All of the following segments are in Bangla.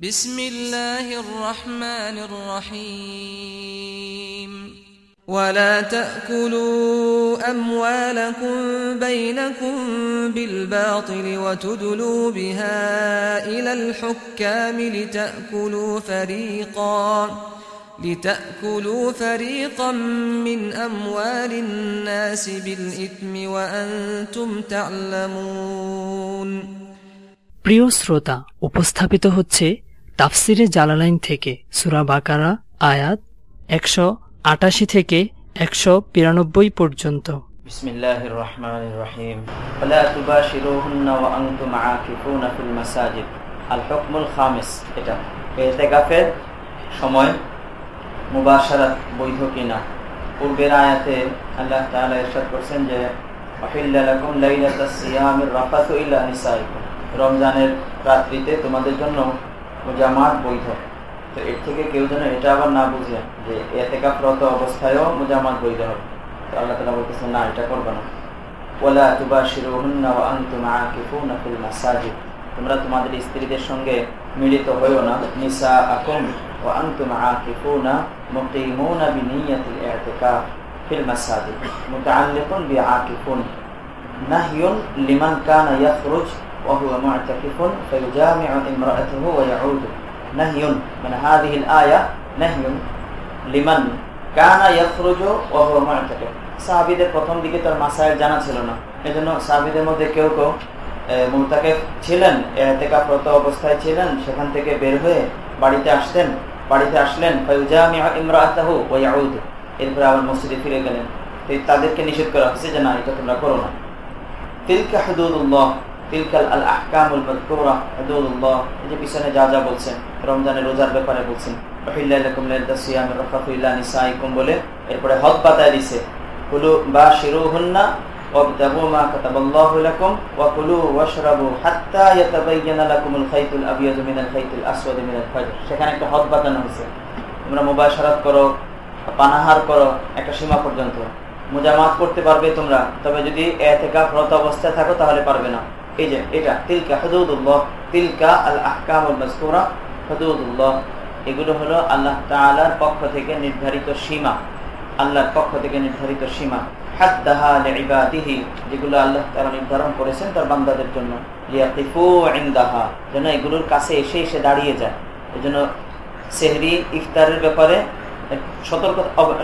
بسم الله الرحمن الرحيم ولا تأكلوا أموالكم بينكم بالباطل وتدلوا بها إلى الحكام لتأكلوا فريقا لتأكلوا فريقا من أموال الناس بالإثم وأنتم تعلمون প্রিয় শ্রোতা উপস্থাপিত হচ্ছে তাফসিরে জালালাইন থেকে সুরা বাকারা আয়াত একশো আটাশি থেকে একশো বিরানব্বই পর্যন্ত بسم الله الرحمن الرحيم ولا تباشروهن وأنتم عاكفون في المساجد الحكم الخامس এটা এতেকাফের সময় মুবাশারাত বৈধ কিনা পূর্বের আয়াতে আল্লাহ তাআলা ইরশাদ করছেন যে অহিল্লা লাকুম লাইলাতাস সিয়ামির রাফাতু ইলা নিসাইকুম রমজানের রাত্রিতে তোমাদের জন্য মুজামাত বৈধ। তো এর থেকে কেউ যেন এটা আবার না বুঝে যে এতেকাফরত অবস্থায়ও মুজামাত বৈধ হবে। তো আল্লাহ তালা বলতেছেন না, এটা করবে না। ওলা ফিল মাসাজিদ। তোমরা তোমাদের স্ত্রীদের সঙ্গে মিলিত হইও না। নিসা আকুম ওয়া আনতুম আকিফুনা মুকিমুনা বিনিয়াতিল ইতিকাফ ফিল মাসাজিদ। মুতাআল্লিকুন বিআকিফুন। নাহয়ুন লিমান কানা ইয়াখরুজ وهو معتكف فيجامع امرأته ويعود نهي من هذه الآية نهي لمن কানা ইয়াখরুজু ওয়া হুয়া মু'তাকিফ সাহাবীদের প্রথম দিকে তার মাসাইল জানা ছিল না এজন্য সাহাবীদের মধ্যে কেউ কেউ মুতাকিফ ছিলেন ইতিকাফরত অবস্থায় ছিলেন সেখান থেকে বের হয়ে বাড়িতে আসতেন বাড়িতে আসলেন ফায়ুজামিউ ইমরাআতাহু ওয়া ইয়াউদ এরপর আবার মসজিদে ফিরে গেলেন তাদেরকে নিষেধ করা হয়েছে যে না এটা তোমরা করো না তিলকা হুদুদুল্লাহ তিলকাল আল আহকামুল মাযকুরা হুদুদুল্লাহ এই যে পিছনে যা যা বলছেন রমজানের রোজার ব্যাপারে বলছেন রহিল্লাকুম লাইলাতাস সিয়ামির রাফাতু ইলা নিসাইকুম বলে এরপরে হদ বাতায় দিছে কুলু বাশিরুহুন্না وابتغوا ما كتب الله لكم وكلوا واشربوا حتى يتبين لكم الخيط الابيض من الخيط الاسود من الفجر সেখানে একটা হদ বাতানো হয়েছে তোমরা মুবাশারাত করো পানাহার করো একটা সীমা পর্যন্ত মুজামাত করতে পারবে তোমরা তবে যদি এতেকাফরত অবস্থায় থাকো তাহলে পারবে না এই যে এটা, তিলকা তিলকা আল এগুলো হলো আল্লাহ তাআলার পক্ষ থেকে নির্ধারিত সীমা। আল্লাহর পক্ষ থেকে নির্ধারিত সীমা। যেগুলো আল্লাহ তাআলা নির্ধারণ করেছেন তার বান্দাদের জন্য। এগুলোর কাছে এসে এসে দাঁড়িয়ে যায়। এজন্য সেহরি, ইফতারের ব্যাপারে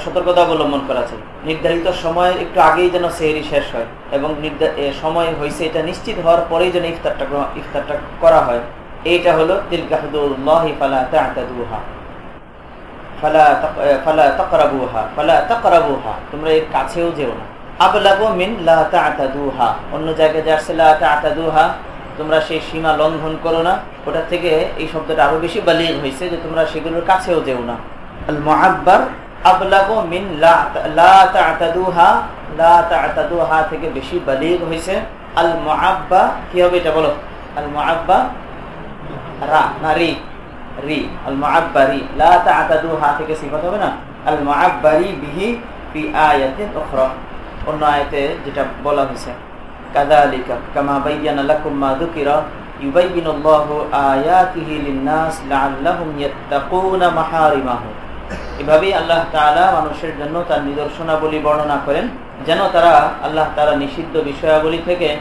সতর্কতা অবলম্বন করা চাই। নির্ধারিত সময় একটু আগেই যেন সেহরি শেষ হয় এবং সময় হয়েছে এটা নিশ্চিত হওয়ার পরেই যেন ইফতারটা ইফতারটা করা হয়। এইটা হলো তোমরা এর কাছেও যেও না। অন্য জায়গায় তোমরা সেই সীমা লঙ্ঘন করো না। ওটা থেকে এই শব্দটা আরও বেশি বালিগ হয়েছে যে তোমরা সেগুলোর কাছেও যেও না। আল মুআব্বার আবলাগু মিন লা তা'তাদুহা লা তা'তাদুহা থেকে বেশি বালিগ হয়েছে আল মুআব্বা কি হবে এটা বলো? আল মুআব্বা রা, না, রি আল মুআব্বারি লা তা'তাদুহা থেকে সিফাত হবে না? আল মুআব্বারি বিহি ফি আয়াতিন উখরা। অন্য আয়াতে যেটা বলা হয়েছে কাযালিকা, কামা বায়্যানা লাকুম মা যুকিরা ইউবাইয়িনু আল্লাহু আয়াতিহি লিন-নাস লাআল্লাহুম ইয়াত্তাকুনা মাহারিমাহু। এভাবেই আল্লাহ তাআলা মানুষের জন্য তার নিদর্শনাবলী বর্ণনা করেন, যেন তারা আল্লাহ তাআলা নিষিদ্ধ বিষয়াবলী থেকে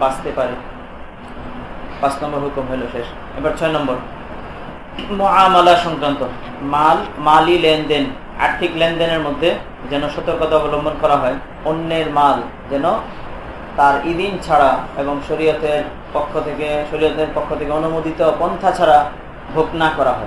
বাঁচতে পারে। পাঁচ নম্বর হুকুম হলো শেষ। এবার ছয় নম্বর। মহামালা সংক্রান্ত। মাল, মালি লেনদেন, আর্থিক লেনদেনের মধ্যে যেন সতর্কতা অবলম্বন করা হয়, অন্যের মাল যেন তার ইদিন ছাড়া এবং শরীয়তের পক্ষ থেকে, শরীয়তের পক্ষ থেকে অনুমোদিত পন্থা ছাড়া ভোগ না করা হয়।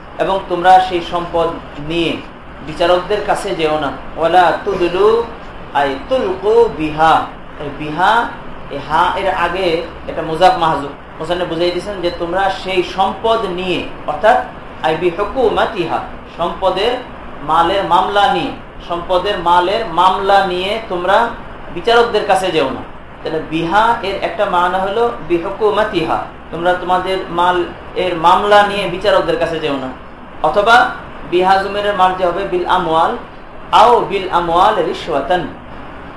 এবং তোমরা সেই সম্পদ নিয়ে বিচারকদের কাছে যেও না। ওলা তুদলু, আই তুলকু বিহা। বিহা হা এর আগে এটা মুজাব মাহজুব। ওখানে বুঝাই দিয়েছেন যে তোমরা সেই সম্পদ নিয়ে, অর্থাৎ আইবি হকুমাতিহা সম্পদের মালের মামলা নিয়ে, সম্পদের মালের মামলা নিয়ে তোমরা বিচারকদের কাছে যেও না। তাহলে বিহা এর একটা মানা হলো বিহকুমাতিহা। তোমরা তোমাদের মাল এর মামলা নিয়ে বিচারকদের কাছে যেও না। অথবা বিহা জুমের মাল যে হবে বিল আমওয়াল আও বিল আমওয়াল রিশওয়াতান।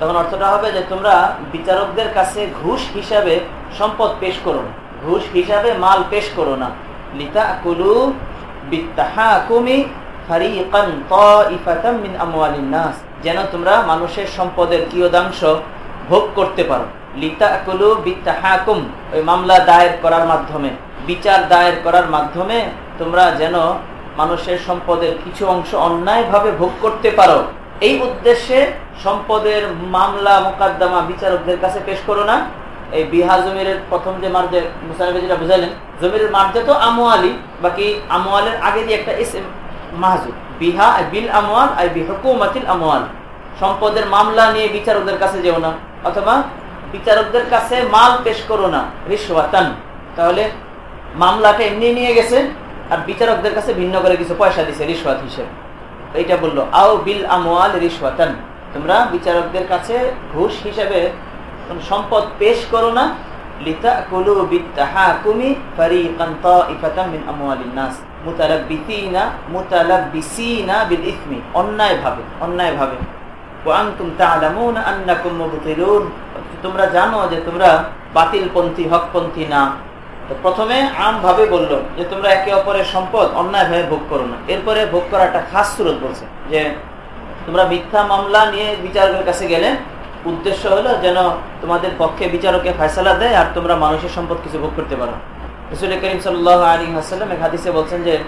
তখন অর্থটা হবে যে তোমরা বিচারকদের কাছে ঘুষ হিসাবে সম্পদ পেশ করো না। ঘুষ হিসাবে মাল পেশ করো না। লিতা কুলু ফারিকান মিন নাস। যেন তোমরা মানুষের সম্পদের কিয়দাংশ ভোগ করতে পারো। লিতা কুলু বিত্তাহাকুম, ওই মামলা দায়ের করার মাধ্যমে, বিচার দায়ের করার মাধ্যমে তোমরা যেন মানুষের সম্পদের কিছু অংশ অন্যায়ভাবে ভোগ করতে পারো। এই উদ্দেশ্যে সম্পদের মামলা, মোকদ্দমা বিচারকদের কাছে পেশ করো না। এই বিহা জমিরের প্রথম যে মার্জে যেটা বুঝালেন, জমিরের মার্জে তো আমোয়ালি বাকি আমোয়ালের আগে দিয়ে একটা এস মাহজুব বিহা বিল আমওয়াল, আই বিহকুমাতিল আমওয়াল। সম্পদের মামলা নিয়ে বিচারকদের কাছে যেও না, অথবা বিচারকদের কাছে মাল পেশ করো না, রিশওয়াতান। তাহলে মামলাটা এমনি নিয়ে গেছে আর বিচারকদের কাছে ভিন্ন করে কিছু পয়সা দিছে রিশওয়াত হিসেবে। এইটা বলল, আও বিল আমওয়াল রিশওয়াতান। তোমরা বিচারকদের কাছে ঘুষ হিসেবে সম্পদ পেশ করো না। তোমরা জানো যে তোমরা বাতিল বাতিলপন্থী, হকপন্থী না। প্রথমে আম ভাবে বলল যে, তোমরা একে অপরের সম্পদ অন্যায় ভাবে ভোগ করো না। এরপরে ভোগ করা একটা খাস সুরত বলছে যে, তোমরা মিথ্যা মামলা নিয়ে বিচারকের কাছে গেলে উদ্দেশ্য হলো যেন তোমাদের পক্ষে বিচারকে ফয়সালা দেয় আর তোমরা মানুষের সম্পদ কিছু ভোগ করতে পারো। রসুল করিম সাল্লাহ আলী হাসাল্লাম এক হাদিসে বলছেন যে,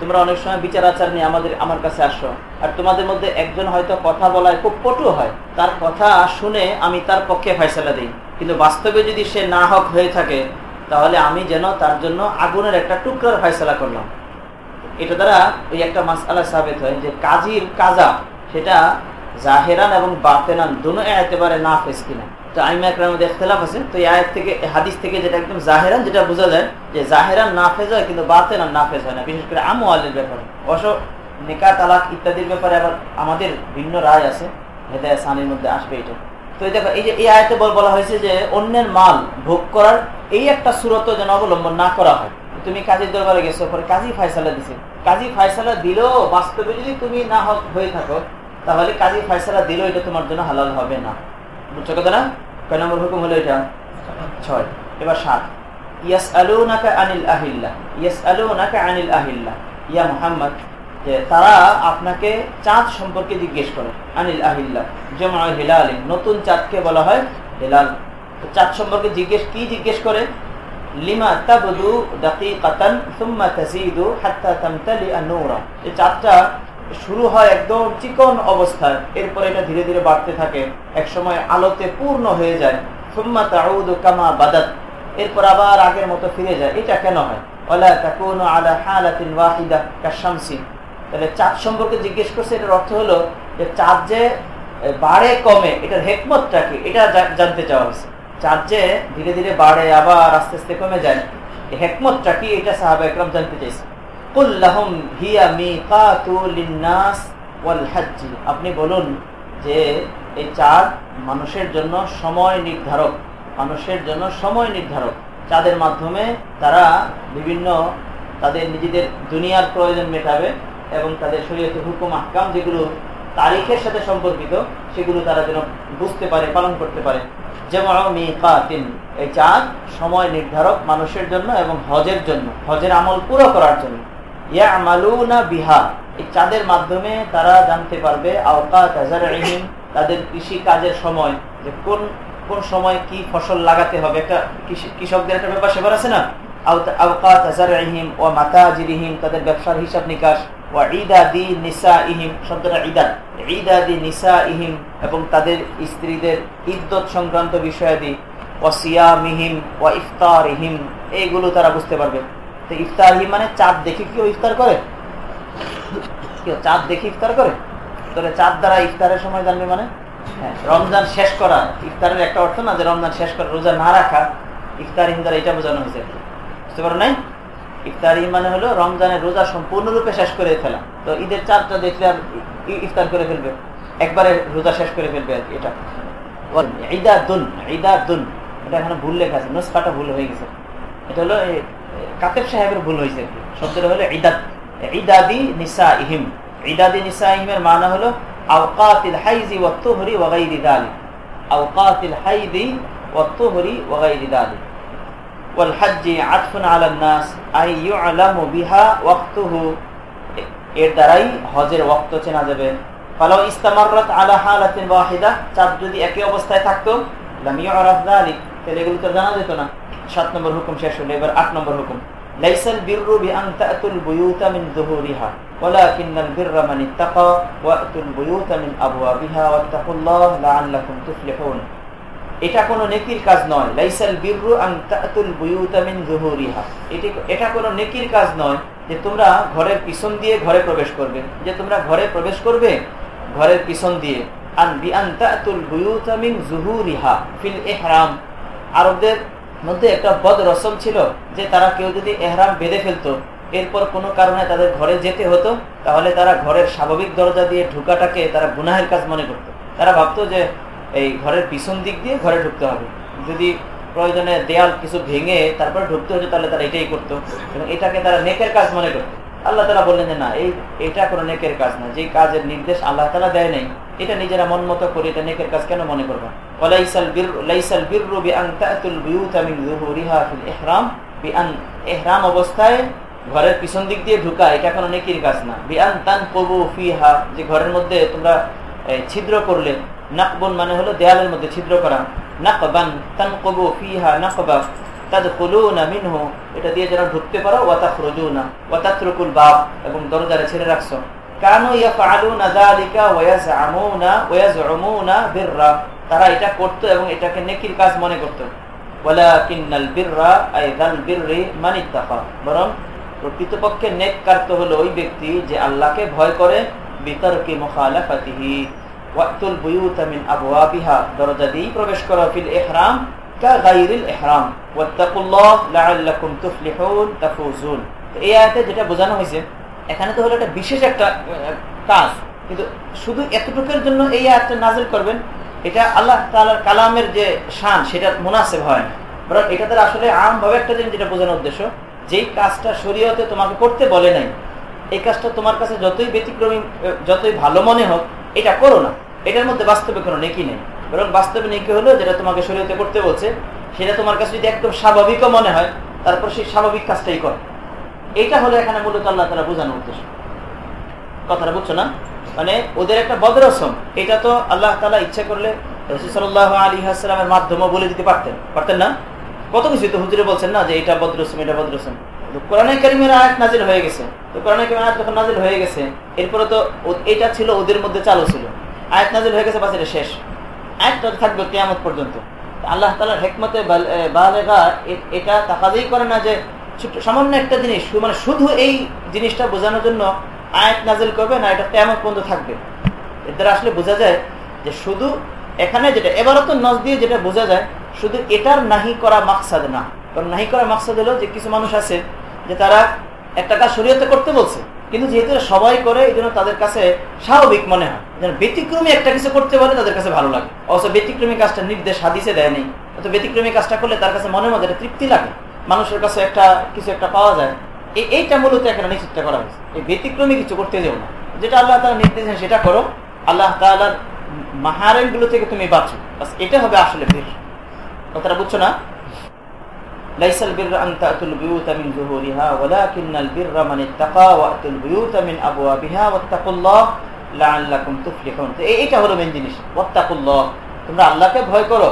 তোমরা অনেক সময় বিচার আচার নিয়ে আমাদের, আমার কাছে আসো। আর তোমাদের মধ্যে একজন হয়তো কথা বলায় খুব পটু হয়। তার কথা শুনে আমি তার পক্ষে ফয়সালা দিই। কিন্তু বাস্তবে যদি সে না হক হয়ে থাকে তাহলে আমি যেন তার জন্য আগুনের একটা টুকরার ফয়সলা করলাম। এটা দ্বারা ওই একটা মাস আল্লাহ সাবেত হয় যে কাজীর কাজা, সেটা জাহেরান এবং বাতেনান দুনো একেবারে না ফেস কিনা। তো আইমা একরার মধ্যে ইখতলাফ আছে। তো এই থেকে হাদিস থেকে যেটা একদম জাহেরান যেটা বোঝা যায় যে জাহেরান না ফেজ হয় কিন্তু বাতেনান না ফেজ হয় না, বিশেষ করে আমু আলের ব্যাপারে। অবশ্য নিকা তালাক ইত্যাদির ব্যাপারে আবার আমাদের ভিন্ন রায় আছে। হেদায় সানির মধ্যে আসবে এটা। তো দেখো, এই যে এই আয়তে বলা হয়েছে যে অন্যের মাল ভোগ করার এই একটা সুরত যেন অবলম্বন না করা হয়। তুমি কাজীর দরবারে গেছো, পরে কাজী ফায়সালা দিছে। কাজী ফায়সালা দিলেও বাস্তবে যদি তুমি না হয়ে থাকো, তাহলে কাজী ফায়সালা দিলেও এটা তোমার জন্য হালাল হবে না। বুঝছ কথা না? কয় নম্বর হুকুম হলো এটা? ছয়। এবার সাত। ইয়াস আলু নাকা আনিল আহিল্লা। ইয়াস আলু নাকা আনিল আহিল্লা। ইয়া মোহাম্মদ। তারা আপনাকে চাঁদ সম্পর্কে জিজ্ঞেস করে, আনিল আহিল্লা যেমন হিলাল নতুন চাঁদকে বলা হয় হেলাল। চাঁদ সম্পর্কে জিজ্ঞেস, কি জিজ্ঞেস করে? লিমা তাবদু দাকিকাতান সুম্মা তাসিদু হাত্তা চাঁদটা শুরু হয় একদম চিকন অবস্থায়, এরপর এটা ধীরে ধীরে বাড়তে থাকে এক সময় আলোতে পূর্ণ হয়ে যায়, সুম্মা তাউদু কামা বাদাত, এরপর আবার আগের মতো ফিরে যায়। এটা কেন হয়? ওয়ালা তাকুনু আলা হালাতিন তাহলে চাঁদ সম্পর্কে জিজ্ঞেস করছে, এটার অর্থ হলো যে চাঁদ যে বাড়ে, কমে, এটার হেকমতটা কি? এটা জানতে চাওয়া হয়েছে। চাঁদ যে ধীরে ধীরে বাড়ে, আবার আস্তে আস্তে কমে যায় হেকমতটা কি? এটা সাহাবা একরাম জানতে চাইছে। আপনি বলুন যে এই চাঁদ মানুষের জন্য সময় নির্ধারক, মানুষের জন্য সময় নির্ধারক। চাঁদের মাধ্যমে তারা বিভিন্ন তাদের নিজেদের দুনিয়ার প্রয়োজন মেটাবে এবং তাদের শরীয়তে হুকুম, আহকাম যেগুলো তারিখের সাথে সম্পর্কিত, সেগুলো তারা যেন বুঝতে পারে, পালন করতে পারে। যেমন এই চাঁদ সময় নির্ধারক মানুষের জন্য এবং হজের জন্য, হজের আমল পুরো করার জন্য। ইয়া বিহা, এই চাঁদের মাধ্যমে তারা জানতে পারবে তাদের কৃষি কাজের সময়, যে কোন কোন সময় কি ফসল লাগাতে হবে। একটা কৃষকদের একটা ব্যাপার, সেবার আছে না? তাদের ব্যবসার হিসাব নিকাশ। এবং তাদের স্ত্রীদের ইদ্যত সংক্রান্ত বিষয়াদি মিহিম ও ইফতার ইহিম এইগুলো তারা বুঝতে পারবে। তো ইফতার মানে চাঁদ দেখে কেউ ইফতার করে? কেউ চাঁদ দেখে ইফতার করে? তাহলে চাঁদ দ্বারা ইফতারের সময় জানবে মানে? হ্যাঁ রমজান শেষ করা, ইফতারের একটা অর্থ না যে রমজান শেষ করা, রোজা না রাখা ইফতার হিম দ্বারা এটা বোঝানো হয়েছে। বুঝতে পারো নাই? ইফতারি মানে হলো রমজানের রোজা সম্পূর্ণরূপে শেষ করে ফেলা। তো ঈদের চারটা দেখলে আর ইফতার করে ফেলবে। একবারে রোজা শেষ করে ফেলবে আর এটা। ঈদা দুন ঈদা দুন এটা এখানে ভুল লেখা আছে, নুসখাটা ভুল হয়ে গেছে। এটা হলো কাতেব সাহেবের ভুল হয়েছে শব্দটা হলো ঈদাত ঈদাদি নিসা ইহিম ঈদাদি নিসা ইহিমের মানা হলো আওকাতিল হাইজি ওয়া তুহরি ওয়া গায়রি যালিক আওকাতিল হাইদি ওয়া তুহরি ওয়া গায়রি যালিক والحج عطف على الناس اي يعلم بها وقته এর দ্বারাই হজের ওয়াক্ত চেনা যাবে ফালাউ ইস্তামাররাত আলা হালাতিন ওয়াহিদা চাঁদ যদি একই অবস্থায় থাকতো লাম ইউরাফ যালিক তাহলে এগুলো তো জানা যেত না সাত নম্বর হুকুম শেষ হলো এবার আট নম্বর হুকুম লাইসাল বিররু বিআন তাতুল বুয়ুতা মিন যুহুরিহা ওয়ালাকিন্নাল বিররা মান ইত্তাকা ওয়াতুল বুয়ুতা মিন আবওয়াবিহা ওয়াত্তাকুল্লাহ লাআল্লাকুম তুফলিহুন এটা কোনো নেকির কাজ নয়। লাইসাল বিররু আন তাতুল বুয়ুতা মিন যুহুরিহা এটি এটা কোনো নেকির কাজ নয় যে তোমরা ঘরের পিছন দিয়ে ঘরে প্রবেশ করবে। যে তোমরা ঘরে প্রবেশ করবে ঘরের পিছন দিয়ে। আন বিআন তাতুল বুয়ুতা মিন যুহুরিহা ফিল ইহরাম আরবদের মধ্যে একটা বদ রসম ছিল যে তারা কেউ যদি এহরাম বেঁধে ফেলতো, এরপর কোনো কারণে তাদের ঘরে যেতে হতো, তাহলে তারা ঘরের স্বাভাবিক দরজা দিয়ে ঢুকাটাকে তারা গুনাহের কাজ মনে করতো। তারা ভাবতো যে এই ঘরের পিছন দিক দিয়ে ঘরে ঢুকতে হবে। যদি প্রয়োজনে দেয়াল কিছু ভেঙে তারপরে ঢুকতে হতো তাহলে তারা এটাই করতো। এবং এটাকে তারা নেকের কাজ মনে করতো। আল্লাহ তালা বললেন যে, না, এই, এটা কোনো নেকের কাজ না। যে কাজের নির্দেশ আল্লাহ তালা দেয় নাই, এটা নিজেরা মন মতো করে এটা নেকের কাজ কেন মনে করব? এহরাম অবস্থায় ঘরের পিছন দিক দিয়ে ঢুকা, এটা কোনো নেকির কাজ না। বিআন তান কবু ফিহা, যে ঘরের মধ্যে তোমরা ছিদ্র করলে নাকবন মানে হলো দেয়ালের মধ্যে ছিদ্র করা। নাকবান তান কবু ফিহা নাকবা মিনহু। এটা দিয়ে যারা ঢুকতে পারো, ওয়াতাখরুজুনা, ওয়াতাতরুকুল বাব, এবং দরজারে ছেড়ে রাখছো। কানু ইয়াফআলুনা যালিকা ওয়ায়াজআমুনা, ওয়ায়াজউমুনা বিররা। তারা এটা করত এবং এটাকে নেকির কাজ মনে করত। ওয়ালাকিন্নাল বিররা, আই যাল বিররি মান ইত্তাকা। বরং প্রকৃতপক্ষে নেক কার্ত হলো ওই ব্যক্তি যে আল্লাহকে ভয় করে, বিতর্কে মুখালাফাতিহি। ওয়াতুল বুয়ুতা মিন আবওয়াবিহা, দরজা দিয়ে প্রবেশ করো ফিল ইহরাম ইহরাম। ওয়াত্তাকুল্লাহ লাআল্লাকুম তুফলিহুন তাফুজুন। এই আয়াতে যেটা বোঝানো হয়েছে, এখানে তো হলো একটা বিশেষ একটা কাজ। কিন্তু শুধু এতটুকুর জন্য এই আয়াতটা নাজিল করবেন, এটা আল্লাহ তাআলার কালামের যে শান, সেটা মুনাসিব হয় না। বরং এটা তার আসলে আমভাবে একটা জিনিস যেটা বোঝানোর উদ্দেশ্য, যেই কাজটা শরীয়তে তোমাকে করতে বলে নাই, এই কাজটা তোমার কাছে যতই ব্যতিক্রমী যতই ভালো মনে হোক, এটা করো না। এটার মধ্যে বাস্তবে কোনো নেকি নেই। বরং বাস্তবে নেকি হলো যেটা তোমাকে শরীয়তে করতে বলছে, সেটা তোমার কাছে যদি একদম স্বাভাবিকও মনে হয়, তারপর সেই স্বাভাবিক কাজটাই কর। এইটা হলো এখানে মূলত আল্লাহ তারা বোঝানোর উদ্দেশ্য। কথাটা বুঝছ না? মানে ওদের একটা বদরসম, এটা তো আল্লাহ তালা ইচ্ছা করলে রসুসাল্লাহ আলী হাসলামের মাধ্যমে বলে দিতে পারতেন। পারতেন না? কত কিছু তো হুজুরে বলছেন না যে এটা বদরসম এটা বদরসম। কোরআনে কারিমের আয়াত নাজিল হয়ে গেছে। তো কোরআনে কারিমের আয়াত যখন নাজিল হয়ে গেছে, এরপরে তো এটা ছিল ওদের মধ্যে চালু ছিল। আয়াত নাজিল হয়ে গেছে বাস এটা শেষ। আয়াতটা থাকবে কেয়ামত পর্যন্ত। আল্লাহ তালার হেকমতে বালেগা এটা তাকাদেই করে না যে সামান্য একটা জিনিস মানে শুধু এই জিনিসটা বোঝানোর জন্য আয়াত নাজিল করবে না, এটা কেয়ামত পর্যন্ত থাকবে। এর দ্বারা আসলে বোঝা যায় যে শুধু এখানে যেটা এবারও তো নজ দিয়ে যেটা বোঝা যায়, শুধু এটার নাহি করা মাকসাদ না। কারণ নাহি করা মাকসাদ হলো যে কিছু মানুষ আছে যে তারা একটা কাজ শরীয়তে করতে বলছে। কিন্তু যেহেতু সবাই করে, এই জন্য তাদের কাছে স্বাভাবিক মনে হয়। ব্যতিক্রমী একটা কিছু করতে বলে তাদের কাছে ভালো লাগে। অবশ্য ব্যতিক্রমী কাজটা নির্দেশ হাদিসে দেয়নি। তো ব্যতিক্রমী কাজটা করলে তার কাছে মনে মধ্যে তৃপ্তি লাগে। মানুষের কাছে একটা, কিছু একটা পাওয়া যায়। এইটা মূলত এখানে নিশ্চিতটা করা হয়েছে। এই ব্যতিক্রমী কিছু করতে যাও না। যেটা আল্লাহ তালা নির্দেশ সেটা করো। আল্লাহ তালার মাহারেমগুলো থেকে তুমি বাঁচো। এটা হবে আসলে কথাটা বুঝছ না? ليس البر أن تأتوا البيوت من ظهورها ولكن البر من اتقى وأتوا البيوت من أبوابها واتقوا الله لعلكم تفلحون এইটা হলো মেন জিনিস ওয়াত্তাকুল্লাহ তোমরা আল্লাহকে ভয় করো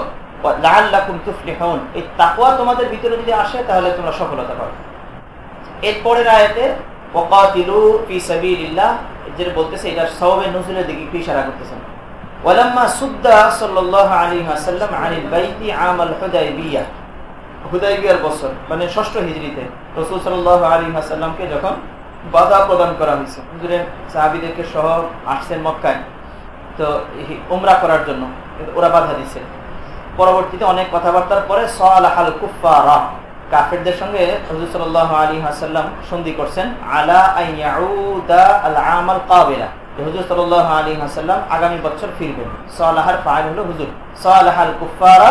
লাআল্লাকুম তুফলিহুন এই তাকওয়া তোমাদের ভিতরে যদি আসে তাহলে তোমরা সফলতা পাবে এরপরের আয়াতে ওয়াকাতিলু ফি সাবিলিল্লাহ যেটা বলতেছে এটা সওয়াবে নজুলের দিকে কি ইশারা করতেছেন ওয়ালাম্মা সুদ্দা সাল্লাল্লাহু আলাইহি ওয়াসাল্লাম আনিল বাইতি আমাল হুদাইবিয়া হুদাইবিয়ার বছর মানে ষষ্ঠ হিজড়িতে রসুল আলী হাসাল্লামকে যখন বাধা প্রদান করা হয়েছে, হুজুরে সাহাবিদেরকে সহ আসছেন মক্কায়, তো উমরা করার জন্য, ওরা বাধা পরবর্তীতে অনেক কথাবার্তার পরে কুফারা কাফেরদের সঙ্গে সাল্লাহ আলী হাসাল্লাম সন্ধি করছেন, আলা আমাল কাবিলা। হুজুর আলী হাসাল্লাম আগামী বছর ফিরবেন। সালাহার ফাইল হলো হুজুর, সালাহাল কুফারা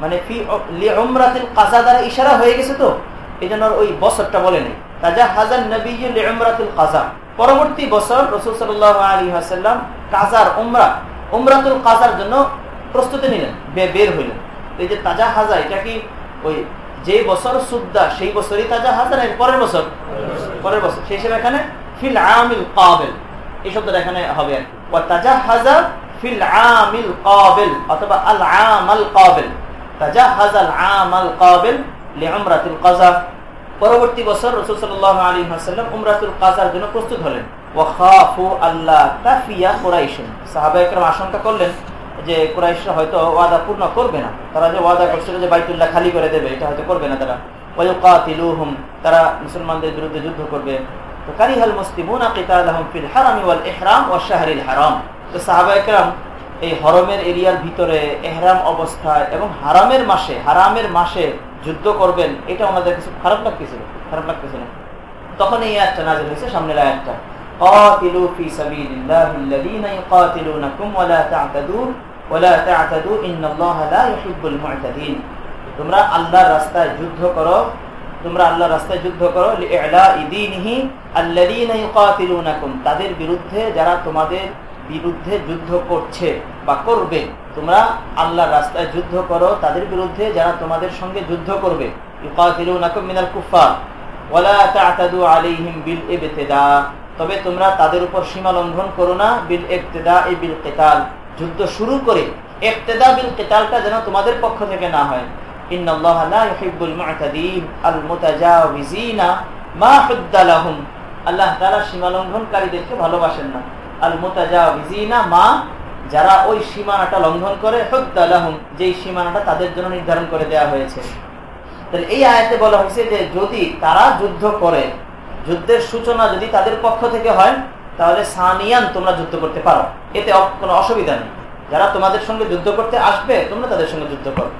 মানে কাজা দ্বারা ইশারা হয়ে গেছে তো এই জন্য ওই বছরটা বলেনি। তাজা হাজার নবী লিউমরাতুল কাজা। পরবর্তী বছর রসুল সাল্লাহ আলী কাজার উমরা, উমরাতুল কাজার জন্য প্রস্তুতি নিলেন বের হইলেন। এই যে তাজা হাজা এটা কি ওই যে বছর সুদ্দা, সেই বছরই তাজা হাজার পরের বছর? পরের বছর। সেই হিসেবে এখানে ফিল আমিল কাবেল, এই শব্দটা এখানে হবে আর কি। তাজা হাজার ফিল আমিল কাবেল, অথবা আল আমাল কাবেল। পরবর্তী বছর জন্য প্রস্তুত হলেন। আশঙ্কা করলেন যে কুরাইশরা হয়তো ওয়াদা পূর্ণ করবে না। তারা যে ওয়াদা করছিল যে বাইতুল্লাহ খালি করে দেবে, এটা হয়তো করবে না তারা। তারা মুসলমানদের বিরুদ্ধে যুদ্ধ করবে। তো কারিহাল মুসলিমুনা এই হরমের এরিয়ার ভিতরে এহরাম অবস্থায় এবং হারামের মাসে হারামের মাসে যুদ্ধ করবেন এটা ওনাদের কিছু খারাপ লাগতেছিল খারাপ লাগতেছিল তখন এই আয়াতটা নাজিল হয়েছে সামনের আয়াতটা قاتلوا في سبيل الله الذين يقاتلونكم ولا تعتدوا ولا تعتدوا ان الله لا يحب المعتدين তোমরা আল্লাহর রাস্তায় যুদ্ধ করো তোমরা আল্লাহর রাস্তায় যুদ্ধ করো লিইলাইদিনিহি আল্লাযীনা ইউকাতিলুনাকুম তাদের বিরুদ্ধে যারা তোমাদের বিরুদ্ধে যুদ্ধ করছে বা করবে, তোমরা আল্লাহর রাস্তায় যুদ্ধ করো, তাদের বিরুদ্ধে যারা তোমাদের সঙ্গে যুদ্ধ করবে। তবে তোমরা তাদের উপর সীমা লঙ্ঘন করো না বিল একতেদা এই বিল কেতাল যুদ্ধ শুরু করে একতেদা বিল কেতালটা যেন তোমাদের পক্ষ থেকে না হয়। আল্লাহ তারা সীমা লঙ্ঘনকারীদেরকে ভালোবাসেন না। আল মোতাজা মা, যারা ওই সীমানাটা লঙ্ঘন করে হুদ্দালাহুম যেই সীমানাটা তাদের জন্য নির্ধারণ করে দেওয়া হয়েছে। তাহলে এই আয়াতে বলা হয়েছে যে যদি তারা যুদ্ধ করে, যুদ্ধের সূচনা যদি তাদের পক্ষ থেকে হয়, তাহলে সানিয়ান তোমরা যুদ্ধ করতে পারো। এতে কোনো অসুবিধা নেই। যারা তোমাদের সঙ্গে যুদ্ধ করতে আসবে, তোমরা তাদের সঙ্গে যুদ্ধ করো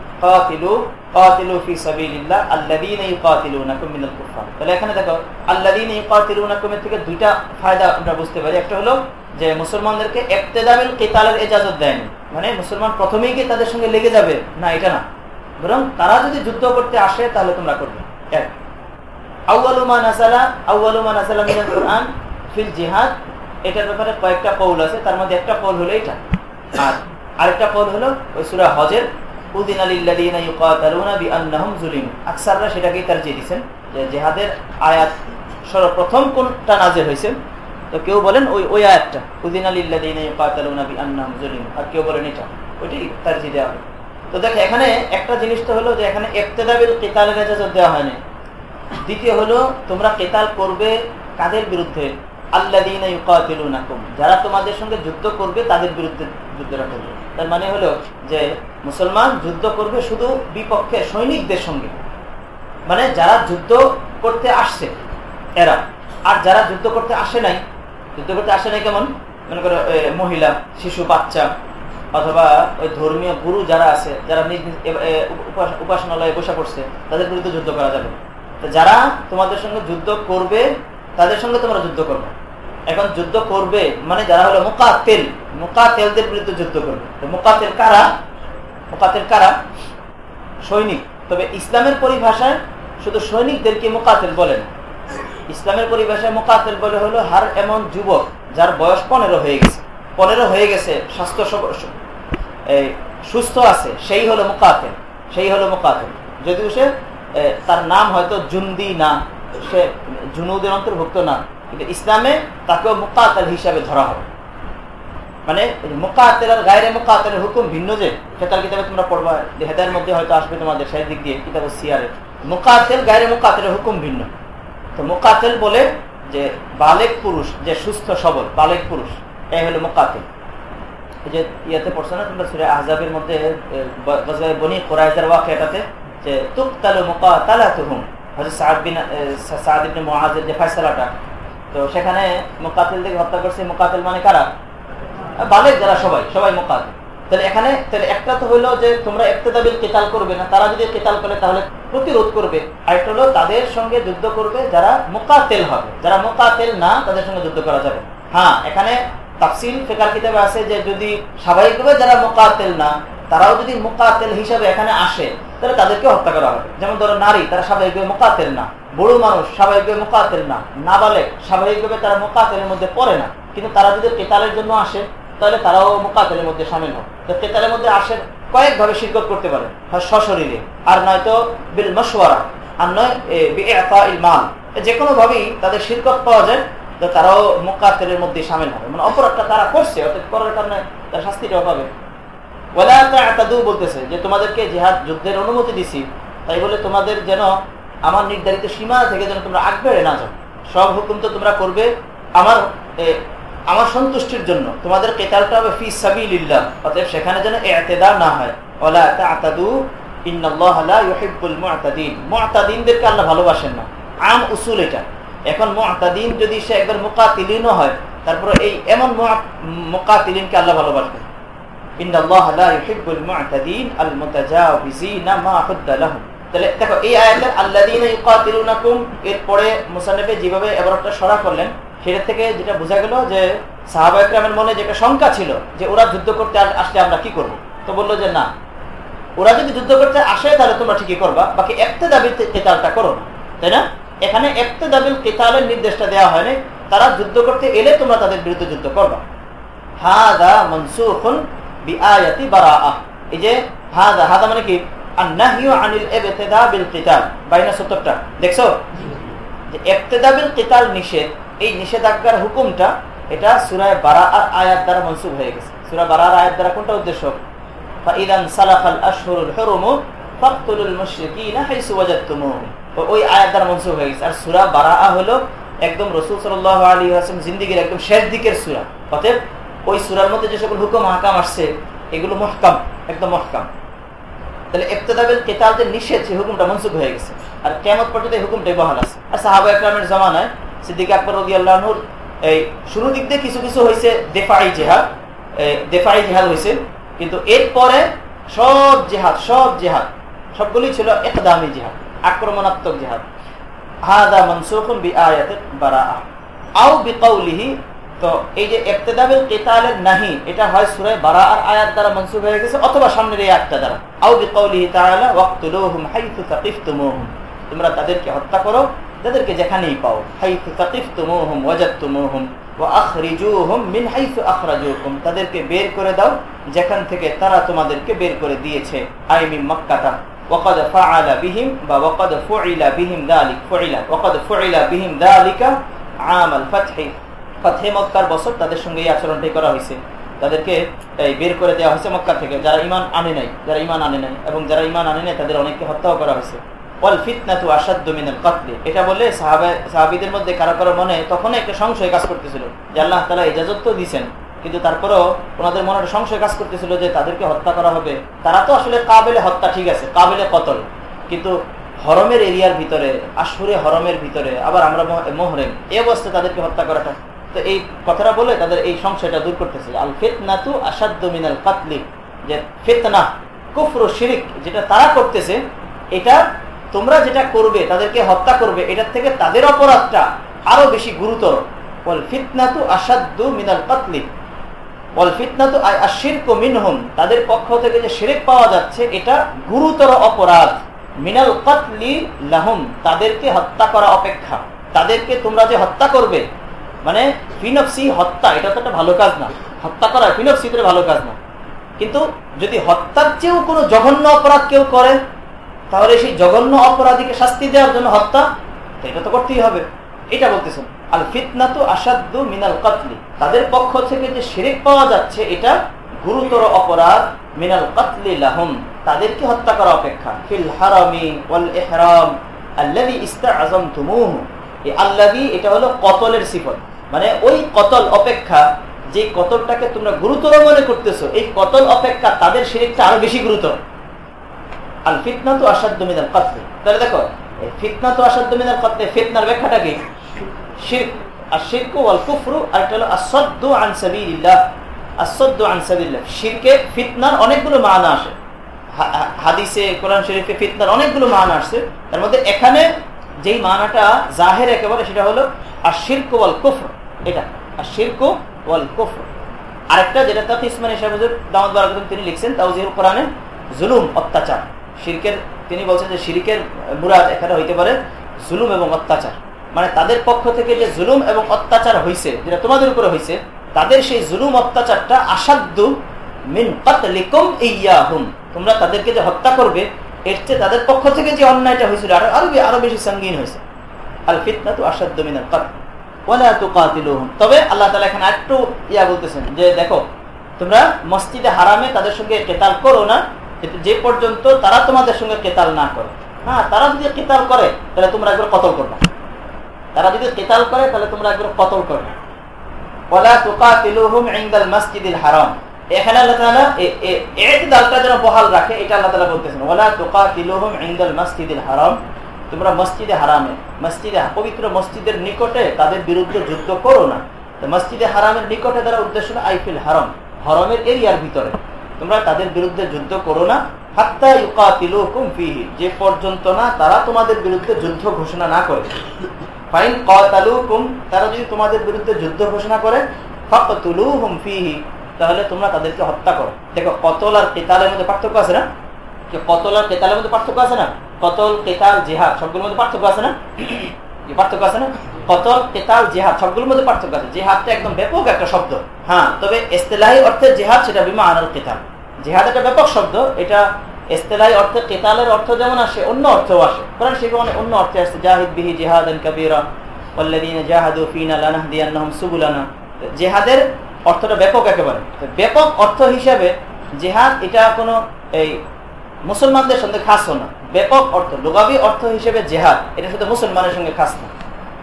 মানে তারা যদি যুদ্ধ করতে আসে, তাহলে তোমরা করবে। জিহাদ। এটার ব্যাপারে কয়েকটা কৌল আছে, তার মধ্যে একটা কৌল হলো এটা। আর আরেকটা কৌল হলো ওই সুরা হজের। উদিন আলিল্লাযীনা ইউকাতালুনা বিআন্নাহুম আকসাররা সেটাকেই তারজিহ দিবেন যে জিহাদের আয়াত সর্বপ্রথম কোনটা নাযিল হয়েছে? তো কেউ বলেন ওই ওই আয়াতটা উদিন যুলিম আর কেউ বলেন এটা, ওইটাই তারজিহ দেওয়া তো দেখো এখানে একটা জিনিস তো হলো যে এখানে ইবতিদাবিল কিতালের ইজাজত দেওয়া হয়নি। দ্বিতীয় হলো, তোমরা কেতাল করবে কাদের বিরুদ্ধে? আল্লাহ যারা তোমাদের সঙ্গে যুদ্ধ করবে, তাদের বিরুদ্ধে যুদ্ধটা করবে তার মানে হলো যে মুসলমান যুদ্ধ করবে শুধু বিপক্ষে সৈনিকদের সঙ্গে। মানে যারা যুদ্ধ করতে আসছে, এরা। আর যারা যুদ্ধ করতে আসে নাই, যুদ্ধ করতে আসে নাই কেমন? মনে করো মহিলা, শিশু, বাচ্চা, অথবা ওই ধর্মীয় গুরু যারা আছে, যারা নিজ উপাসনালয়ে বসে পড়ছে, তাদের বিরুদ্ধে যুদ্ধ করা যাবে। তো যারা তোমাদের সঙ্গে যুদ্ধ করবে, তাদের সঙ্গে তোমরা যুদ্ধ করবে। এখন যুদ্ধ করবে মানে যারা হলো মোকাতেল, মোকাতেলদের বিরুদ্ধে যুদ্ধ করবে। মোকাতেল কারা? মোকাতেল কারা? সৈনিক। তবে ইসলামের পরিভাষায় শুধু সৈনিকদেরকে মোকাতেল বলেন ইসলামের পরিভাষায় মোকাতেল বলে হলো হার এমন যুবক যার বয়স পনেরো হয়ে গেছে। পনেরো হয়ে গেছে, স্বাস্থ্য সুস্থ আছে, সেই হলো মোকাতেল, সেই হলো মোকাতেল। যদিও সে তার নাম হয়তো জুন্দি না, সে জুনুদের অন্তর্ভুক্ত না। কিন্তু ইসলামে তাকেও মোকাতেল হিসাবে ধরা হবে মানে মোকাতেল আর গায়ের মোকাতেলের হুকুম ভিন্ন যে। সেটার কিতাবে তোমরা পড়বা হেদায়ের মধ্যে হয়তো আসবে তোমাদের সেই দিক দিয়ে কিতাব সিয়ারে মোকাতেল, গায়ের মোকাতেলের হুকুম ভিন্ন। তো মোকাতেল বলে যে বালেক পুরুষ, যে সুস্থ, সবল, বালেক পুরুষ, এই হলো মোকাতেল। যে ইয়াতে পড়ছে না তোমরা সুরে আহজাবের মধ্যে বনি কোরআজার ওয়াকিয়াটাতে, যে তুকতালু মুকাতালাতুহুম। হযরত সাদ বিন সাদ ইবনে মুআযের যে ফয়সালাটা তো সেখানে মুকাতিলদেরকে হত্যা করছে, মুকাতিল মানে কারা? বালেক যারা সবাই সবাই মুকাতিল। তাহলে এখানে, তাহলে একটা তো হইল যে তোমরা একতেদাবিল কেতাল করবে না, তারা যদি কেতাল করে তাহলে প্রতিরোধ করবে। আরেকটা হলো তাদের সঙ্গে যুদ্ধ করবে যারা মোকাতেল হবে। যারা মোকাতেল না, তাদের সঙ্গে যুদ্ধ করা যাবে। হ্যাঁ এখানে তাফসিল ফেকার কিতাবে আছে যে যদি স্বাভাবিকভাবে যারা মোকাতেল না, তারাও যদি মোকাতেল হিসাবে এখানে আসে তাহলে তাদেরকে হত্যা করা হবে। যেমন ধরো নারী, তারা স্বাভাবিকভাবে মোকাতেল না। বড় মানুষ স্বাভাবিকভাবে মোকাতেল না। নাবালেক স্বাভাবিকভাবে তারা মোকাতেলের মধ্যে পড়ে না। কিন্তু তারা যদি কেতালের জন্য আসে, তাহলে তারাও মোকাতেলের মধ্যে সামিল হবে। তো কেতালের মধ্যে আসে কয়েকভাবে শিরকত করতে পারে। হয় সশরীরে, আর নয়তো বিল মশওয়ারা, আর নয় মাল। যে কোনো ভাবেই তাদের শিরকত পাওয়া যায়, তো তারাও মোকাতেলের মধ্যে সামিল হবে। মানে অপরাধটা তারা করছে, অর্থাৎ করার কারণে তার শাস্তিটাও পাবে। বলতেছে যে, তোমাদেরকে জেহাদ যুদ্ধের অনুমতি দিছি, তাই বলে তোমাদের যেন আমার নির্ধারিত সীমা থেকে যেন তোমরা আগ না যাও। সব হুকুম তো তোমরা করবে আমার আমার সন্তুষ্টির জন্য। তোমাদের কেতালটা হবে ফি সাবিল্লাহ অতএব সেখানে যেন এতেদার না হয়। আল্লাহ ভালোবাসেন না। আম উসুল এটা। এখন মুআতাদিন যদি সে একবার মুকাতিলিনও হয়, তারপরে এই এমন মুকাতিলিনকে আল্লাহ ভালোবাসবেন। যেভাবে সরা করলেন সেটা থেকে যেটা বোঝা গেল যে শঙ্কা ছিল যে ওরা যুদ্ধ করতে আসলে আমরা কি করব? তো যে, না, ওরা যদি যুদ্ধ করতে আসে তাহলে তোমরা ঠিকই করবা, বাকি একতে দাবির কেতালটা করো তাই না? এখানে একতে দাবিল কেতালের নির্দেশটা দেওয়া হয়নি, তারা যুদ্ধ করতে এলে তোমরা তাদের বিরুদ্ধে যুদ্ধ করবা। হাদা মনসুখুন বিআয়াতি বারাআহ। এই যে মানে কি? আনিল ইবতিদা বিল কিতাল। বাইনা সত্তরটা দেখছ? যে ইবতিদা বিল কিতাল নিষেধ, এই নিষেধাজ্ঞার হুকুমটা, এটা সুরায় বারা আর আয়াত দ্বারা মনসুব হয়ে গেছে। সুরা বারা আর আয়াত দ্বারা কোনটা উদ্দেশ্য? হুরুমু ফাকতুলুল মুশরিকিনা হাইসু ওয়াজাদতুমুহুম ওই আয়াত দ্বারা মনসুব হয়ে গেছে। আর সুরা বারা হলো একদম রাসূল সাল্লাল্লাহু আলাইহি ওয়াসাল্লাম জিন্দেগীর একদম শেষ দিকের সূরা। অতএব ওই সূরার মধ্যে যে সকল হুকুম হাকাম আসছে, এগুলো মহকাম, একদম মহকাম। তাহলে ইবতিদাবিল কিতাল যে নিষেধ, সেই হুকুমটা মনসুব হয়ে গেছে। আর কিয়ামত পর্যন্ত এই হুকুমটাই বহাল আছে। আর সাহাবা একরামের জামানায় সিদ্দিক আকবর রদিয়াল্লাহুর এই শুরু দিক দিয়ে কিছু কিছু হয়েছে দেফাই জেহাদ দেফাই জেহাদ হয়েছে কিন্তু এরপরে সব জেহাদ সব জেহাদ সবগুলি ছিল একদামি জেহাদ, আক্রমণাত্মক জেহাদ। হাদা মনসুখুন বি আয়াতের বারা আও বিকাউলিহি তো এই যে ইবতিদাবিল কিতালের নাহি এটা হয় সূরা বারা আর আয়াত দ্বারা মনসুব হয়ে গেছে অথবা সামনের এই আয়াতটা দ্বারা আও বিকাউলিহি তাআলা ওয়াকতুলুহুম হাইথু তাকিফতুমুহুম তোমরা তাদেরকে হত্যা করো তাদেরকে যেখানেই পাও হাইথু তাকিফতুমুহুম ওয়াজাদতুমুহুম ওয়া আখরিজুহুম মিন হাইথু আখরাজুকুম তাদেরকে বের করে দাও যেখান থেকে তারা তোমাদেরকে বের করে দিয়েছে আই মিন মক্কাতা وقد فعل بهم وقد فعل بهم ذلك فعل وقد فعل بهم ذلك عام الفتح ফাতহে মক্কার বছর তাদের সঙ্গে এই আচরণটাই করা হয়েছে। তাদেরকে বের করে দেওয়া হয়েছে মক্কা থেকে। যারা ইমান আনে নাই, যারা ইমান আনে নাই এবং যারা ইমান আনে নাই, তাদের অনেককে হত্যাও করা হয়েছে। ওয়াল ফিতনাতু আসাদ্দু মিনাল কাতলি। এটা বলে সাহাবা সাহাবীদের মধ্যে কারও কারও মনে তখন একটা সংশয় কাজ করতেছিল যে আল্লাহ তাআলা ইজাজত তো দিয়েছেন, কিন্তু তারপরেও ওনাদের মনে একটা সংশয় কাজ করতেছিল যে তাদেরকে হত্যা করা হবে। তারা তো আসলে কাবেলে হত্যা ঠিক আছে, কাবেলে কতল। কিন্তু হরমের এরিয়ার ভিতরে, আশুরে হরমের ভিতরে আবার আমরা মোহরেম এ অবস্থায় তাদেরকে হত্যা করাটা তো এই কথাটা বলে তাদের এই সংশয়টা দূর করতেছে। আল ফেতনাতু আসাদ্দ মিনাল কাতলি, যে ফেতনা, কুফর শিরিক যেটা তারা করতেছে, এটা তোমরা যেটা করবে, তাদেরকে হত্যা করবে, এটার থেকে তাদের অপরাধটা আরও বেশি গুরুতর। বল ফিতনাতু আসাদ্দু মিনাল কাতলি বল ফিতনাতু আশিরকু মিনহুম, তাদের পক্ষ থেকে যে শিরিক পাওয়া যাচ্ছে, এটা গুরুতর অপরাধ। মিনাল কাতলি লাহুম, তাদেরকে হত্যা করা অপেক্ষা। তাদেরকে তোমরা যে হত্যা করবে মানে ফিনফসি হত্যা, এটা তো একটা ভালো কাজ না। হত্যা করা ফিনফসি ভালো কাজ না। কিন্তু যদি হত্যার চেয়েও কোনো জঘন্য অপরাধ কেউ করে, তাহলে সেই জঘন্য অপরাধীকে শাস্তি দেওয়ার জন্য হত্যা এটা তো করতেই হবে। এটা বলতেছেন আল ফিতনা তো আসাদু মিনাল কাতলি। তাদের পক্ষ থেকে যে শিরিক পাওয়া যাচ্ছে, এটা গুরুতর অপরাধ, মিনাল কাতলি লাহম। তাদেরকে হত্যা করা অপেক্ষা। ফিল হারামি ওয়াল ইহরাম আল্লাযী ইস্তাআযামতুমুহু। এই আল্লাহি এটা হলো কতলের সিফত। মানে ওই কতল অপেক্ষা, যে কতলটাকে তোমরা গুরুতর মনে করতেছো, এই কতল অপেক্ষা তাদের শিরিকটা আরও বেশি গুরুতর। আল ফিতনা তো আসাধ্য মিনাল কতলে। তাহলে দেখো ফিতনা তো আসাধ্য মিনাল কতলে ফিতনার ব্যাখ্যাটা কি? শির্ক, আর শির্ক ওয়াল কুফরু, আর এটা হলো আসদ্দ আন সাবিলিল্লাহ। আসদ্দ আন সাবিলিল্লাহ। শিরকে ফিতনার অনেকগুলো মানা আসে। হাদিসে, কোরআন শরীফে ফিতনার অনেকগুলো মান আসছে। তার মধ্যে এখানে যেই মানাটা জাহের একেবারে সেটা হলো আর শির্ক ওয়াল কুফর। এটা ওয়াল কুফর। আরেকটা যেটা তাকে ইসমান তিনি লিখছেন তাওজিহুল কোরআনে জুলুম, অত্যাচার। শিরকের, তিনি বলছেন যে মুরাদ এখানে হইতে পারে জুলুম এবং অত্যাচার। মানে তাদের পক্ষ থেকে যে জুলুম এবং অত্যাচার হয়েছে যেটা তোমাদের উপরে হয়েছে তাদের সেই জুলুম, অত্যাচারটা আসাধ্য মিন ইয়াহুম তোমরা তাদেরকে যে হত্যা করবে, এর চেয়ে তাদের পক্ষ থেকে যে অন্যায়টা হয়েছিল, আরও আরও বেশি সঙ্গীন হয়েছে। আল ফিতনা তো তবে আল্লাহ তাআলা এখানে একটু ইয়া বলতেছেন যে দেখো তোমরা মসজিদে হারামে তাদের সঙ্গে কেতাল করো না যে পর্যন্ত তারা তোমাদের সঙ্গে কেতাল না করে হ্যাঁ তারা যদি কেতাল করে তাহলে তোমরা একবার কতল করবে তারা যদি কেতাল করে তাহলে তোমরা একবার কতল করবে এখানে আল্লাহ বহাল রাখে এটা আল্লাহ বলতেছেন তোমরা মসজিদে হারামে, মসজিদে পবিত্র মসজিদের নিকটে তাদের বিরুদ্ধে যুদ্ধ করো না। মসজিদে হারামের নিকটে তারা উদ্দেশ্য আইফিল হারম, হরমের এরিয়ার ভিতরে। তোমরা তাদের বিরুদ্ধে যুদ্ধ করো না। যে পর্যন্ত না তারা তোমাদের বিরুদ্ধে যুদ্ধ ঘোষণা না করে। ফাইন তারা যদি তোমাদের বিরুদ্ধে যুদ্ধ ঘোষণা করে তাহলে তোমরা তাদেরকে হত্যা করো। দেখো, কতল আর কেতালের মধ্যে পার্থক্য আছে না? কতল আর কেতালের মধ্যে পার্থক্য আছে না? কতল, কেতাল, জেহাদ, সবগুলোর মধ্যে পার্থক্য আছে না? পার্থক্য আছে না? কতল, কেতাল, জিহাদ, সবগুলোর মধ্যে পার্থক্য আছে। জিহাদটা একদম ব্যাপক একটা শব্দ। হ্যাঁ তবে ইস্তেলাহি অর্থে জিহাদ সেটা বিমা আনাল কেতাল। জিহাদ একটা ব্যাপক শব্দ। এটা ইস্তেলাহি অর্থে, কেতালের অর্থ যেমন আসে, অন্য অর্থও আসে। কারণ সেগুলো অন্য অর্থে আসছে, জাহিদ বিহি জেহাদ কবিরা পল্লাদিন জাহাদু ফিনা লানাহ দিয়ান্নাহম সুবুলানা। জেহাদের অর্থটা ব্যাপক একেবারে। ব্যাপক অর্থ হিসাবে জেহাদ এটা কোনো, এই মুসলমানদের সঙ্গে খাসও না। ব্যাপক অর্থ, লোগাবি অর্থ হিসেবে জেহাদ, এটা শুধু মুসলমানের সঙ্গে খাস না।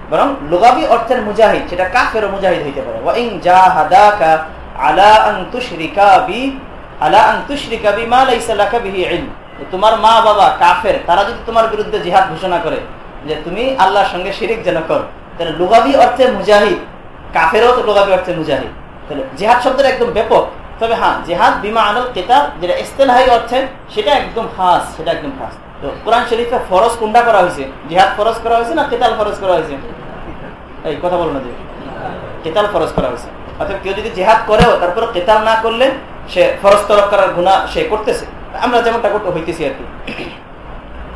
বরং লোগাবি অর্থের মুজাহিদ, সেটা কাফেরও মুজাহিদ হইতে পারে। তোমার মা বাবা কাফের, তারা যদি তোমার বিরুদ্ধে জিহাদ ঘোষণা করে যে তুমি আল্লাহর সঙ্গে শিরিক যেন করো, তাহলে লুগাবি অর্থে মুজাহিদ, কাফেরও তো লুগাবি অর্থে মুজাহিদ। তাহলে জেহাদ শব্দটা একদম ব্যাপক। তবে হ্যাঁ জেহাদ বিমা আনল কেতাব, যেটা ইস্তেলাহাই অর্থে, সেটা একদম খাস, সেটা একদম খাস। তো কোরআন শরীফে ফরজ কোনটা করা হয়েছে? জেহাদ ফরজ করা হয়েছে না কেতাল ফরজ করা হয়েছে? এই, কথা বলো না যে। কেতাল ফরজ করা হয়েছে। অর্থাৎ কেউ যদি জেহাদ করেও তারপরে কেতাল না করলে সে ফরজ তরফ করার গুণা সে করতেছে। আমরা যেমনটা করতে হইতেছি আর কি।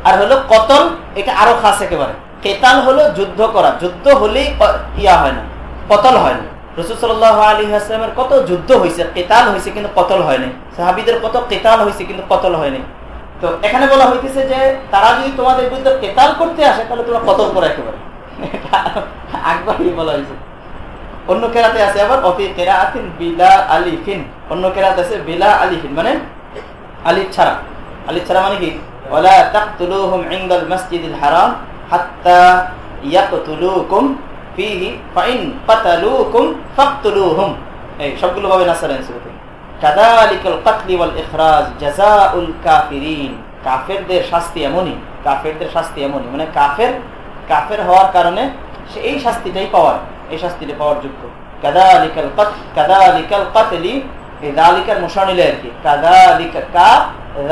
আর হলো কতল, এটা আরও খাস একেবারে। কেতাল হলো যুদ্ধ করা। যুদ্ধ হলেই ইয়া হয় না। কতল হয় না। রসুল সাল্লাহ আলী আসলামের কত যুদ্ধ হয়েছে কেতাল হয়েছে কিন্তু কতল হয়নি সাহাবিদের কত কেতাল হয়েছে কিন্তু কতল হয়নি তো এখানে বলা হইতেছে যে, তারা যদি তোমাদের বিরুদ্ধে কেতাল করতে আসে, তাহলে তোমরা কতল করো। একেবারে আকবরই বলা হয়েছে অন্য কেরাতে আছে আবার, অফি কেরা আতিন বিলা আলিফিন। অন্য কেরাতে আছে বিলা আলিফিন মানে আলিফ ছাড়া। আলিফ ছাড়া মানে কি? ওলা তাকতুলুহুম ইনদাল মাসজিদিল হারাম হাত্তা ইয়াকতুলুকুম ফিহি, ফাইন কাতালুকুম ফাকতুলুহুম। এই সবগুলো ভাবে নাসার আনসার কাযালিকাল কাতলি ওয়াল ইখরাজ, জাযাউল কাফিরিন। কাফেরদের শাস্তি এমনই, কাফেরদের শাস্তি এমনই। মানে কাফের কাফের হওয়ার কারণে সে এই শাস্তিটাই পাওয়ার, এই শাস্তিটা পাওয়ার যোগ্য। কাদালিকাল কাত, কাদালিকাল কাতলি, এই দালিকার মশা নিলে আর কি। কাদালিকা কা,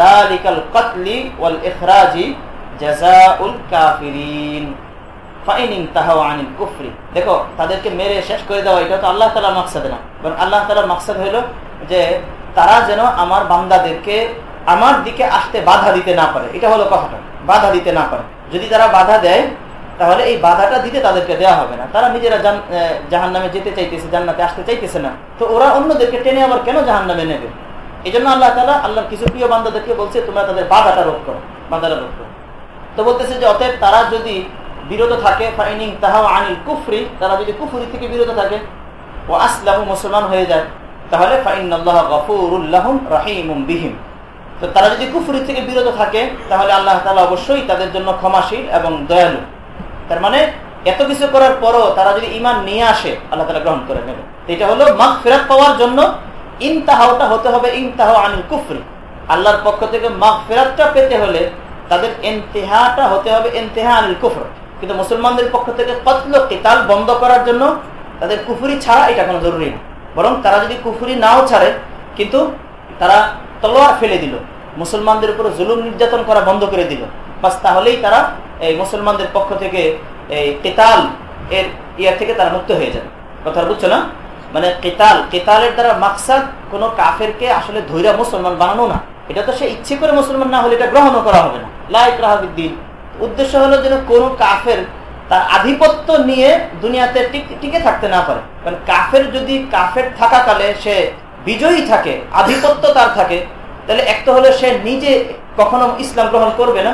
দালিকাল কাতলি ওয়াল ইখরাজি, জাযাউল কাফিরিন। দেখো, তাদেরকে মেরে শেষ করে দেওয়া এটা তো আল্লাহ তালার মাকসাদ না। বরং আল্লাহ তালার মাকসাদ হলো যে তারা যেন আমার বান্দাদেরকে আমার দিকে আসতে বাধা দিতে না পারে। এটা হলো কথাটা। বাধা দিতে না পারে। যদি তারা বাধা দেয়, তাহলে এই বাধাটা দিতে তাদেরকে দেওয়া হবে না। তারা নিজেরা জাহান নামে যেতে চাইতেছে, জান্নাতে আসতে চাইতেছে না। তো ওরা অন্যদেরকে টেনে আবার কেন জাহান নামে নেবে? এই জন্য আল্লাহ তালা আল্লাহর কিছু প্রিয় বান্দাদেরকে বলছে, তোমরা তাদের বাধাটা রোধ করো, বাধাটা রোধ করো। তো বলতেছে যে, অতএব তারা যদি বিরত থাকে, ফাইনিং তাহাও আনিল কুফরি, তারা যদি কুফুরি থেকে বিরত থাকে ও আসলাম মুসলমান হয়ে যায়। তাহলে তো তারা যদি কুফুরি থেকে বিরত থাকে, তাহলে আল্লাহ তালা অবশ্যই তাদের জন্য ক্ষমাশীল এবং দয়ালু। তার মানে এত কিছু করার পরও তারা যদি ইমান নিয়ে আসে, আল্লাহ তালা গ্রহণ করে নেবে। এটা হলো মাঘ ফেরত পাওয়ার জন্য ইনতাহাওটা হতে হবে ইনতাহ আনিল কুফরি। আল্লাহর পক্ষ থেকে মাঘ ফেরাতটা পেতে হলে তাদের এনতেহাটা হতে হবে এনতেহা আনিল কুফর। কিন্তু মুসলমানদের পক্ষ থেকে কতল কেতাল বন্ধ করার জন্য তাদের কুফুরি ছাড়া এটা কোনো জরুরি না। বরং তারা যদি কুফুরি নাও ছাড়ে, কিন্তু তারা তলোয়ার ফেলে দিল, মুসলমানদের উপরে জুলুম নির্যাতন করা বন্ধ করে দিল। বাস তাহলেই তারা এই মুসলমানদের পক্ষ থেকে এই কেতাল এর ইয়ার থেকে তারা মুক্ত হয়ে যাবে। কথা বুঝছ না? মানে কেতাল, কেতালের দ্বারা মাকসাদ কোন কাফেরকে আসলে ধৈরা মুসলমান বানানো না। এটা তো সে ইচ্ছে করে মুসলমান না হলে এটা গ্রহণও করা হবে না। লাইক রাহাবিদ্দিন উদ্দেশ্য হলো যেন কোন কাফের তার আধিপত্য নিয়ে দুনিয়াতে টিকে থাকতে না পারে। কারণ কাফের যদি কাফের থাকাকালে সে বিজয়ী থাকে, আধিপত্য তার থাকে, তাহলে একটা হলো সে নিজে কখনো ইসলাম গ্রহণ করবে না,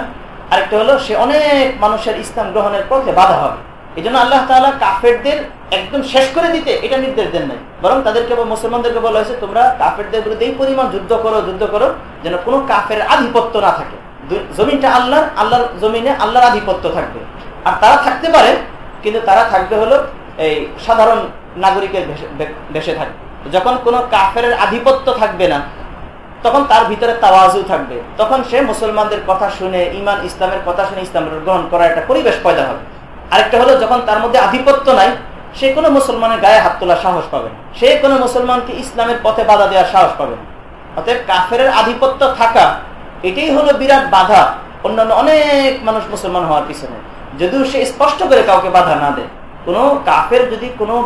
আরেকটা হলো সে অনেক মানুষের ইসলাম গ্রহণের পথে বাধা হবে। এই জন্য আল্লাহ তালা কাফেরদের একদম শেষ করে দিতে এটা নির্দেশ দেন নাই। বরং তাদেরকে মুসলমানদেরকে বলা হয়েছে, তোমরা কাফেরদের বিরুদ্ধে এই পরিমাণ যুদ্ধ করো যুদ্ধ করো, যেন কোনো কাফের আধিপত্য না থাকে। জমিনটা আল্লাহর আল্লাহর জমিনে আল্লাহর আধিপত্য থাকবে। আর তারা থাকতে পারে, কিন্তু তারা থাকবে হলো এই সাধারণ নাগরিকের দেশে থাকবে। যখন কোনো কাফের আধিপত্য থাকবে না, তখন তার ভিতরে তাওয়াজু থাকবে। তখন সে মুসলমানদের কথা শুনে ইমান ইসলামের কথা শুনে ইসলাম গ্রহণ করার একটা পরিবেশ পয়দা হবে। আরেকটা হলো, যখন তার মধ্যে আধিপত্য নাই, সে কোনো মুসলমানের গায়ে হাত তোলার সাহস পাবে সে কোনো মুসলমানকে ইসলামের পথে বাধা দেওয়ার সাহস পাবে অতএব কাফের আধিপত্য থাকা, এটাই হলো বিরাট বাধা। অন্যান্য অনেক মানুষ মুসলমান হওয়ার পিছনে। যদিও সে স্পষ্ট করে কাউকে বাধা না দেয়। কোনো কাফের যদি কোনো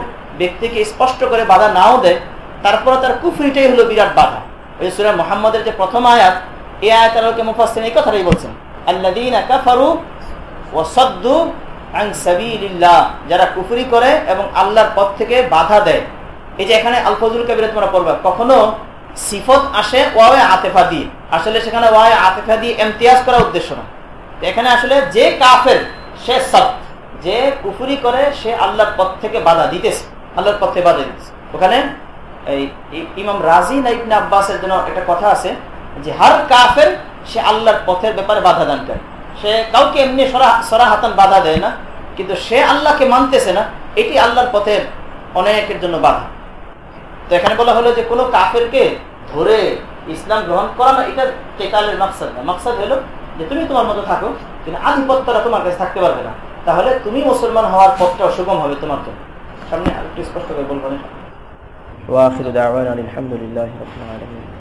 ব্যক্তিকে স্পষ্ট করে বাধা নাও দেয় তারপরে তার কুফরিটাই হলো বিরাট বাধা। ওই সুরা মোহাম্মদের যে প্রথম আয়াত, এই আয়াত আলোকে মুফাসিন এই কথাটাই বলছেন যারা কুফরি করে এবং আল্লাহর পথ থেকে বাধা দেয়। এই যে এখানে আলফজুল কবির তোমরা পড়বে, কখনো সিফত আসে ওয়াওয়ে আতেফা দিয়ে। আসলে সেখানে ওয়াওয়ে আতেফা দিয়ে এমতিয়াজ করার উদ্দেশ্য না। এখানে আসলে যে কাফের সে সৎ যে কুফুরি করে, সে আল্লাহর পথ থেকে বাধা দিতেছে। আল্লাহর পথে বাধা দিতেছে। ওখানে এই ইমাম রাজি নাইবনে আব্বাসের জন্য একটা কথা আছে যে, হার কাফের, সে আল্লাহর পথের ব্যাপারে বাধা দান করে সে কাউকে এমনি সরা হাতান বাধা দেয় না, কিন্তু সে আল্লাহকে মানতেছে না, এটি আল্লাহর পথের অনেকের জন্য বাধা। তো এখানে বলা হলো যে, কোনো কাফেরকে ধরে ইসলাম গ্রহণ করা না এটা কেকালের মাকসাদ না। মাকসাদ হলো যে তুমি তোমার মতো থাকো, কিন্তু আধিপত্যটা তোমার কাছে থাকতে পারবে না। তাহলে তুমি মুসলমান হওয়ার পথটা অসুগম হবে তোমার জন্য সামনে আরেকটু স্পষ্ট করে বলব না? ওয়াখির দাওয়ানা আলহামদুলিল্লাহ রাব্বিল আলামিন।